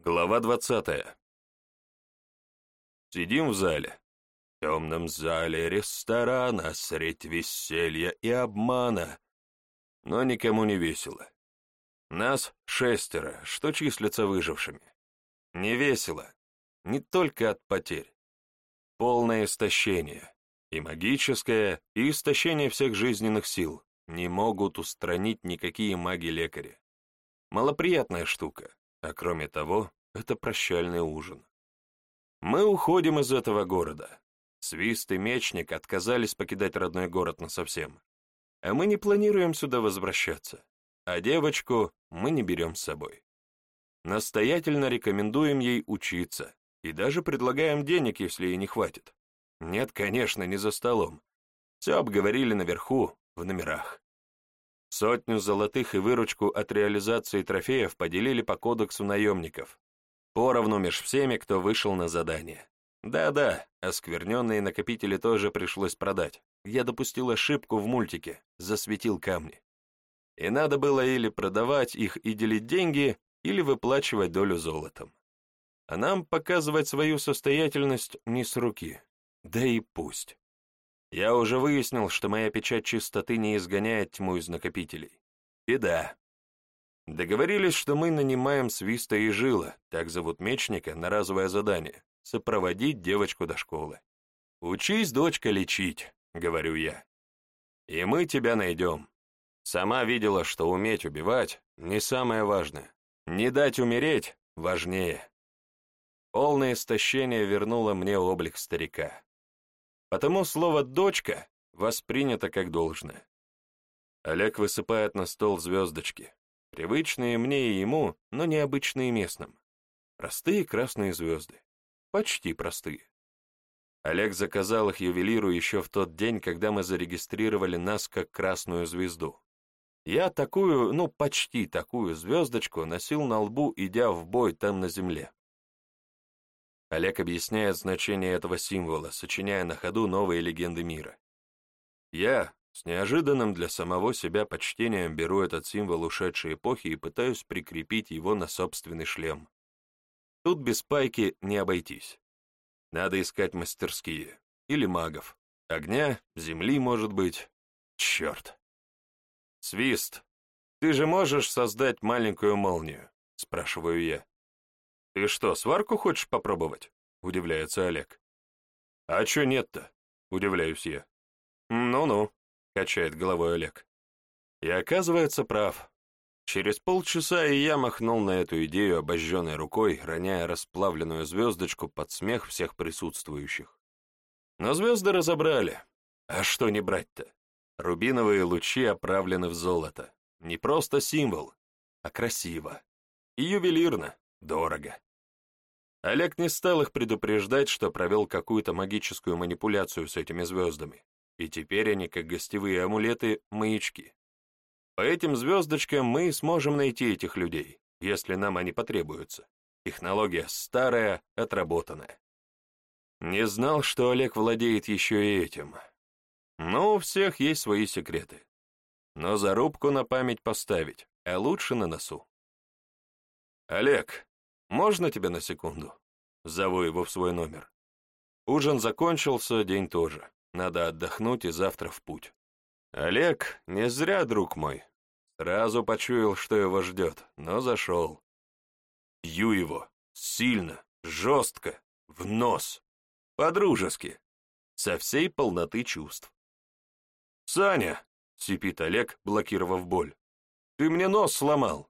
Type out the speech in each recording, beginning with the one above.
Глава двадцатая. Сидим в зале. В темном зале ресторана, средь веселья и обмана. Но никому не весело. Нас шестеро, что числятся выжившими. Не весело. Не только от потерь. Полное истощение. И магическое, и истощение всех жизненных сил не могут устранить никакие маги-лекари. Малоприятная штука. А кроме того, это прощальный ужин. Мы уходим из этого города. Свист и Мечник отказались покидать родной город насовсем. А мы не планируем сюда возвращаться. А девочку мы не берем с собой. Настоятельно рекомендуем ей учиться и даже предлагаем денег, если ей не хватит. Нет, конечно, не за столом. Все обговорили наверху, в номерах. Сотню золотых и выручку от реализации трофеев поделили по кодексу наемников. Поровну меж всеми, кто вышел на задание. Да-да, оскверненные накопители тоже пришлось продать. Я допустил ошибку в мультике, засветил камни. И надо было или продавать их и делить деньги, или выплачивать долю золотом. А нам показывать свою состоятельность не с руки. Да и пусть. Я уже выяснил, что моя печать чистоты не изгоняет тьму из накопителей. Беда. Договорились, что мы нанимаем Свиста и Жила, так зовут мечника, на разовое задание, сопроводить девочку до школы. «Учись, дочка, лечить», — говорю я. «И мы тебя найдем. Сама видела, что уметь убивать — не самое важное. Не дать умереть — важнее». Полное истощение вернуло мне облик старика. Потому слово «дочка» воспринято как должное. Олег высыпает на стол звездочки, привычные мне и ему, но необычные местным. Простые красные звезды. Почти простые. Олег заказал их ювелиру еще в тот день, когда мы зарегистрировали нас как красную звезду. Я такую, ну почти такую звездочку носил на лбу, идя в бой там на земле. Олег объясняет значение этого символа, сочиняя на ходу новые легенды мира. Я с неожиданным для самого себя почтением беру этот символ ушедшей эпохи и пытаюсь прикрепить его на собственный шлем. Тут без пайки не обойтись. Надо искать мастерские. Или магов. Огня, земли, может быть. Черт. Свист. Ты же можешь создать маленькую молнию? Спрашиваю я. «Ты что, сварку хочешь попробовать?» — удивляется Олег. «А чё нет-то?» — удивляюсь я. «Ну-ну», — качает головой Олег. И оказывается прав. Через полчаса и я махнул на эту идею обожженной рукой, роняя расплавленную звездочку под смех всех присутствующих. Но звезды разобрали. А что не брать-то? Рубиновые лучи оправлены в золото. Не просто символ, а красиво. И ювелирно, дорого. Олег не стал их предупреждать, что провел какую-то магическую манипуляцию с этими звездами, и теперь они, как гостевые амулеты, маячки. По этим звездочкам мы сможем найти этих людей, если нам они потребуются. Технология старая, отработанная. Не знал, что Олег владеет еще и этим. Но у всех есть свои секреты. Но зарубку на память поставить, а лучше на носу. «Олег, «Можно тебя на секунду?» Зову его в свой номер. Ужин закончился, день тоже. Надо отдохнуть и завтра в путь. Олег, не зря, друг мой. Сразу почуял, что его ждет, но зашел. Бью его. Сильно, жестко, в нос. По-дружески. Со всей полноты чувств. «Саня!» — сипит Олег, блокировав боль. «Ты мне нос сломал!»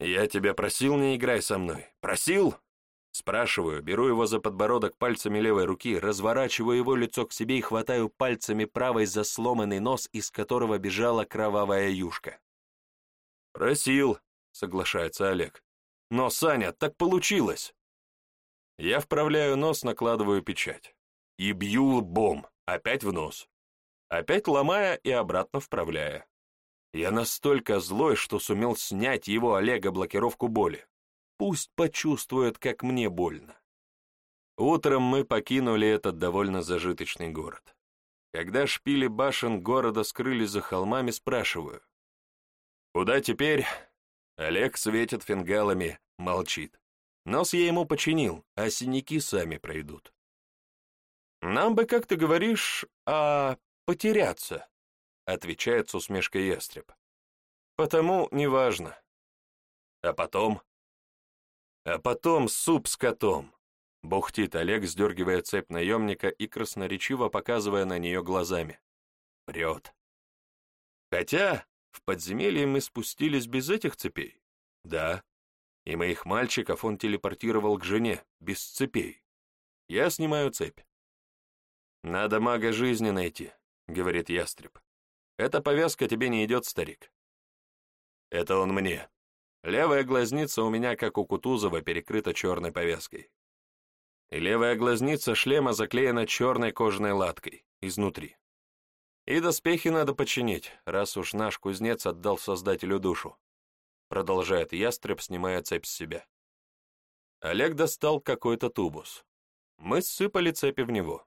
«Я тебя просил, не играй со мной. Просил?» Спрашиваю, беру его за подбородок пальцами левой руки, разворачиваю его лицо к себе и хватаю пальцами правой за сломанный нос, из которого бежала кровавая юшка. «Просил», — соглашается Олег. «Но, Саня, так получилось!» Я вправляю нос, накладываю печать. И бью лбом, опять в нос. Опять ломая и обратно вправляя. Я настолько злой, что сумел снять его Олега блокировку боли. Пусть почувствует, как мне больно. Утром мы покинули этот довольно зажиточный город. Когда шпили башен города скрылись за холмами, спрашиваю. «Куда теперь?» Олег светит фингалами, молчит. Нос я ему починил, а синяки сами пройдут. «Нам бы, как ты говоришь, а потеряться», — отвечает с усмешкой ястреб. «Потому неважно». «А потом?» «А потом суп с котом», — бухтит Олег, сдергивая цепь наемника и красноречиво показывая на нее глазами. Прет. Хотя в подземелье мы спустились без этих цепей. Да, и моих мальчиков он телепортировал к жене, без цепей. Я снимаю цепь. «Надо мага жизни найти», — говорит ястреб. «Эта повязка тебе не идет, старик». Это он мне. Левая глазница у меня, как у Кутузова, перекрыта черной повязкой. И левая глазница шлема заклеена черной кожаной латкой, изнутри. И доспехи надо починить, раз уж наш кузнец отдал Создателю душу. Продолжает ястреб, снимая цепь с себя. Олег достал какой-то тубус. Мы сыпали цепи в него.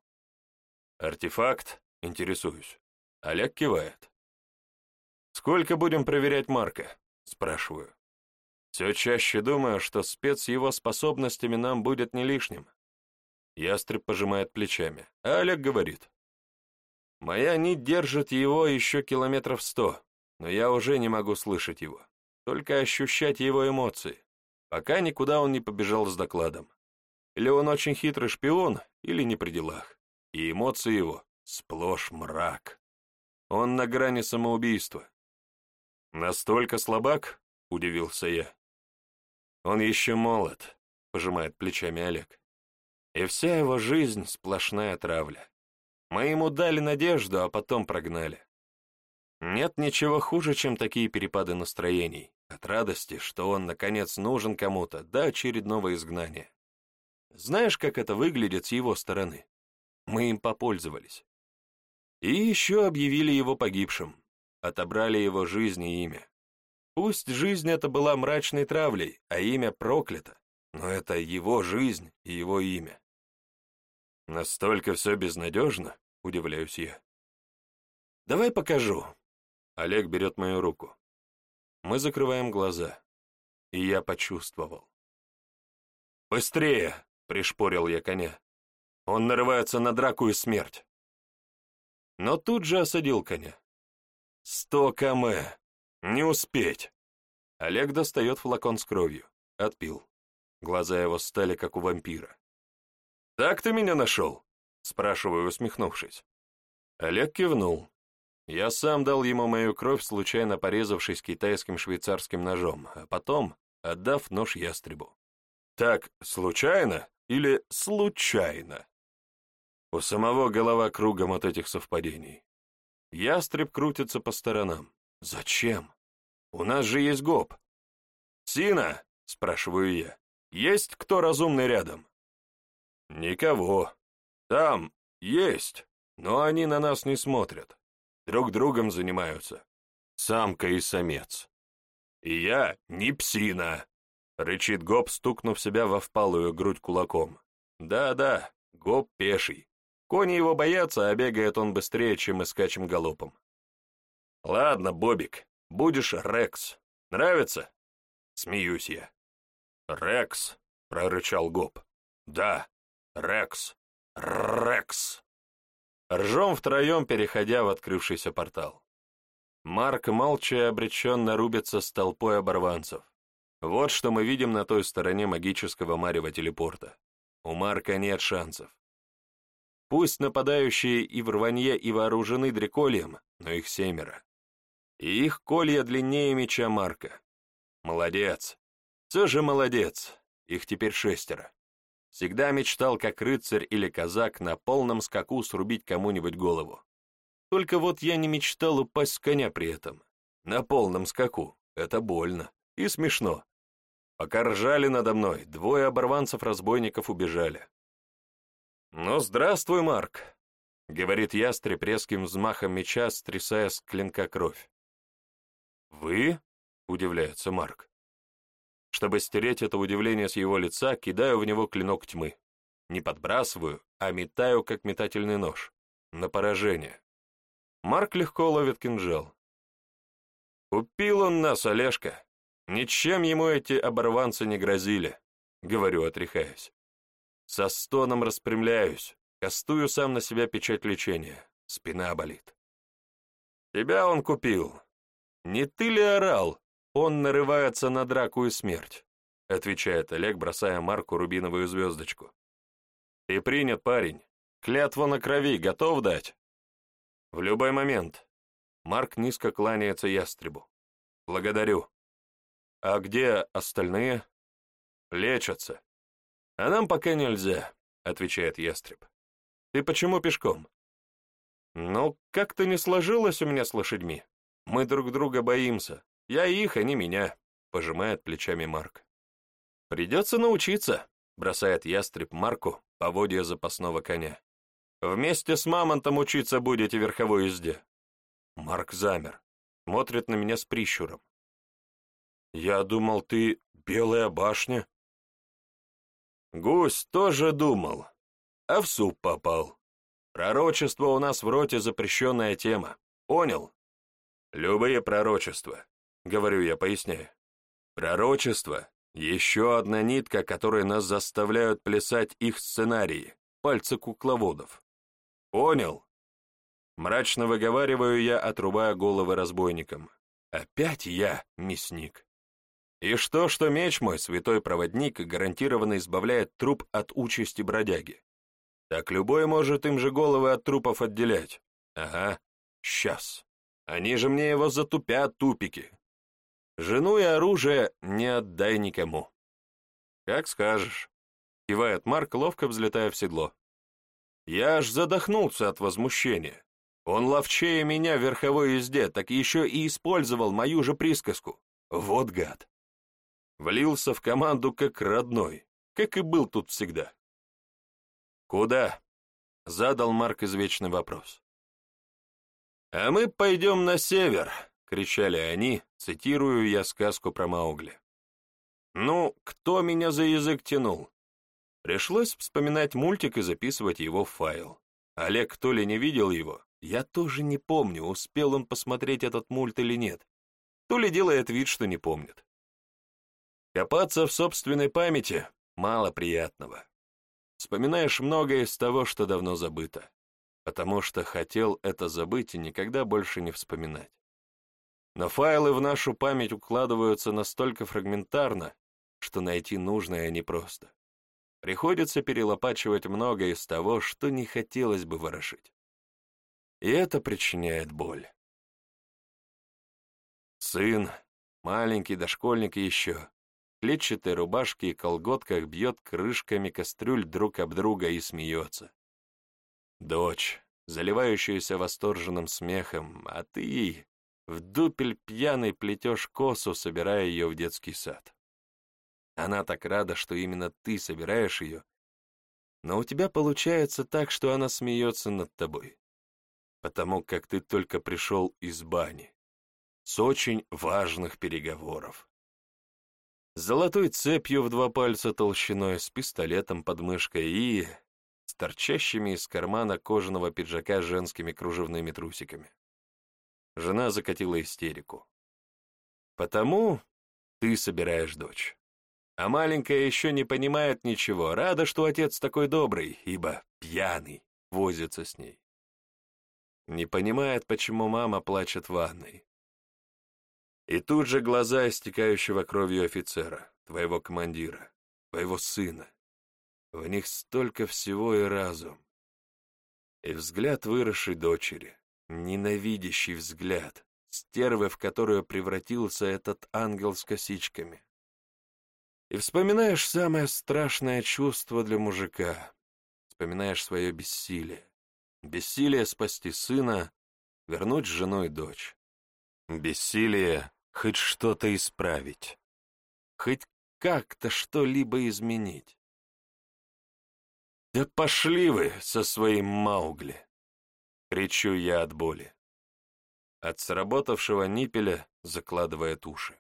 Артефакт? Интересуюсь. Олег кивает. «Сколько будем проверять Марка?» Спрашиваю. Все чаще думаю, что спец его способностями нам будет не лишним. Ястреб пожимает плечами, а Олег говорит. Моя нить держит его еще километров сто, но я уже не могу слышать его, только ощущать его эмоции, пока никуда он не побежал с докладом. Или он очень хитрый шпион, или не при делах, и эмоции его сплошь мрак. Он на грани самоубийства. «Настолько слабак?» — удивился я. «Он еще молод», — пожимает плечами Олег. «И вся его жизнь — сплошная травля. Мы ему дали надежду, а потом прогнали. Нет ничего хуже, чем такие перепады настроений, от радости, что он, наконец, нужен кому-то, до очередного изгнания. Знаешь, как это выглядит с его стороны? Мы им попользовались. И еще объявили его погибшим, отобрали его жизнь и имя. Пусть жизнь эта была мрачной травлей, а имя проклято, но это его жизнь и его имя. Настолько все безнадежно? — удивляюсь я. «Давай покажу». Олег берет мою руку. Мы закрываем глаза, и я почувствовал. «Быстрее!» — пришпорил я коня. «Он нарывается на драку и смерть». Но тут же осадил коня. «Сто км! Не успеть!» Олег достает флакон с кровью. Отпил. Глаза его стали, как у вампира. «Так ты меня нашел?» Спрашиваю, усмехнувшись. Олег кивнул. Я сам дал ему мою кровь, случайно порезавшись китайским швейцарским ножом, а потом отдав нож ястребу. Так, случайно или случайно? У самого голова кругом от этих совпадений. Ястреб крутится по сторонам. Зачем? У нас же есть гоп. «Сина?» — спрашиваю я. «Есть кто разумный рядом?» «Никого», там есть, но они на нас не смотрят. Друг другом занимаются. Самка и самец. И я не псина, рычит Гоп, стукнув себя во впалую грудь кулаком. Да-да, Гоп пеший. Кони его боятся, а бегает он быстрее, чем мы скачем галопом. Ладно, Бобик, будешь Рекс. Нравится? Смеюсь я. Рекс, прорычал Гоп. Да, Рекс. Рекс! Ржем втроем, переходя в открывшийся портал. Марк молча и обреченно рубится с толпой оборванцев. Вот что мы видим на той стороне магического марева телепорта. У Марка нет шансов. Пусть нападающие и в рванье, и вооружены дрекольем, но их семеро. И их колья длиннее меча Марка. Молодец. Все же молодец. Их теперь шестеро. Всегда мечтал, как рыцарь или казак, на полном скаку срубить кому-нибудь голову. Только вот я не мечтал упасть с коня при этом. На полном скаку. Это больно. И смешно. Пока ржали надо мной, двое оборванцев-разбойников убежали. «Ну, здравствуй, Марк», — говорит ястреб резким взмахом меча, стрясая с клинка кровь. «Вы?» — удивляется Марк. Чтобы стереть это удивление с его лица, кидаю в него клинок тьмы. Не подбрасываю, а метаю, как метательный нож. На поражение. Марк легко ловит кинжал. Купил он нас, Олежка. Ничем ему эти оборванцы не грозили. говорю, отряхаясь. Со стоном распрямляюсь, кастую сам на себя печать лечения. Спина болит. Тебя он купил. Не ты ли орал? Он нарывается на драку и смерть, отвечает Олег, бросая Марку рубиновую звездочку. Ты принят, парень. Клятву на крови готов дать? В любой момент. Марк низко кланяется ястребу. Благодарю. А где остальные? Лечатся. А нам пока нельзя, отвечает ястреб. Ты почему пешком? Ну, как-то не сложилось у меня с лошадьми. Мы друг друга боимся. Я их, а не меня, пожимает плечами Марк. Придется научиться, бросает ястреб Марку, поводья запасного коня. Вместе с мамонтом учиться будете верховой езде. Марк замер, смотрит на меня с прищуром. «Я думал, ты белая башня?» Гусь тоже думал, а в суп попал. Пророчество у нас в роте запрещенная тема. Понял? Любые пророчества, говорю я, поясняю. Пророчество — еще одна нитка, которой нас заставляют плясать их сценарии, пальцы кукловодов. Понял? Мрачно выговариваю я, отрубая головы разбойникам. Опять я мясник. И что, что меч мой, святой проводник, гарантированно избавляет труп от участи бродяги. Так любой может им же головы от трупов отделять. Ага, сейчас. Они же мне его затупят, тупики. Жену и оружие не отдай никому. Как скажешь. Кивает Марк, ловко взлетая в седло. Я аж задохнулся от возмущения. Он ловчее меня в верховой езде, так еще и использовал мою же присказку. Вот гад. Влился в команду как родной, как и был тут всегда. «Куда?» — задал Марк извечный вопрос. «А мы пойдем на север», — кричали они, цитирую я сказку про Маугли. «Ну, кто меня за язык тянул?» Пришлось вспоминать мультик и записывать его в файл. Олег то ли не видел его, я тоже не помню, успел он посмотреть этот мульт или нет, то ли делает вид, что не помнит. Копаться в собственной памяти мало приятного. Вспоминаешь многое из того, что давно забыто, потому что хотел это забыть и никогда больше не вспоминать. Но файлы в нашу память укладываются настолько фрагментарно, что найти нужное непросто. Приходится перелопачивать многое из того, что не хотелось бы ворошить. И это причиняет боль. Сын, маленький дошкольник еще, клетчатой рубашке и колготках бьет крышками кастрюль друг об друга и смеется. Дочь, заливающаяся восторженным смехом, а ты в дупель пьяный плетешь косу, собирая ее в детский сад. Она так рада, что именно ты собираешь ее, но у тебя получается так, что она смеется над тобой, потому как ты только пришел из бани, с очень важных переговоров золотой цепью в два пальца толщиной, с пистолетом под мышкой и с торчащими из кармана кожаного пиджака женскими кружевными трусиками. Жена закатила истерику. «Потому ты собираешь дочь. А маленькая еще не понимает ничего, рада, что отец такой добрый, ибо пьяный возится с ней. Не понимает, почему мама плачет в ванной, и тут же глаза истекающего кровью офицера, твоего командира, твоего сына. В них столько всего и разум. И взгляд выросшей дочери, ненавидящий взгляд, стервы, в которую превратился этот ангел с косичками. И вспоминаешь самое страшное чувство для мужика. Вспоминаешь свое бессилие. Бессилие спасти сына, вернуть жену и дочь. Бессилие хоть что-то исправить, хоть как-то что-либо изменить. «Да пошли вы со своим Маугли!» — кричу я от боли. От сработавшего ниппеля закладывает уши.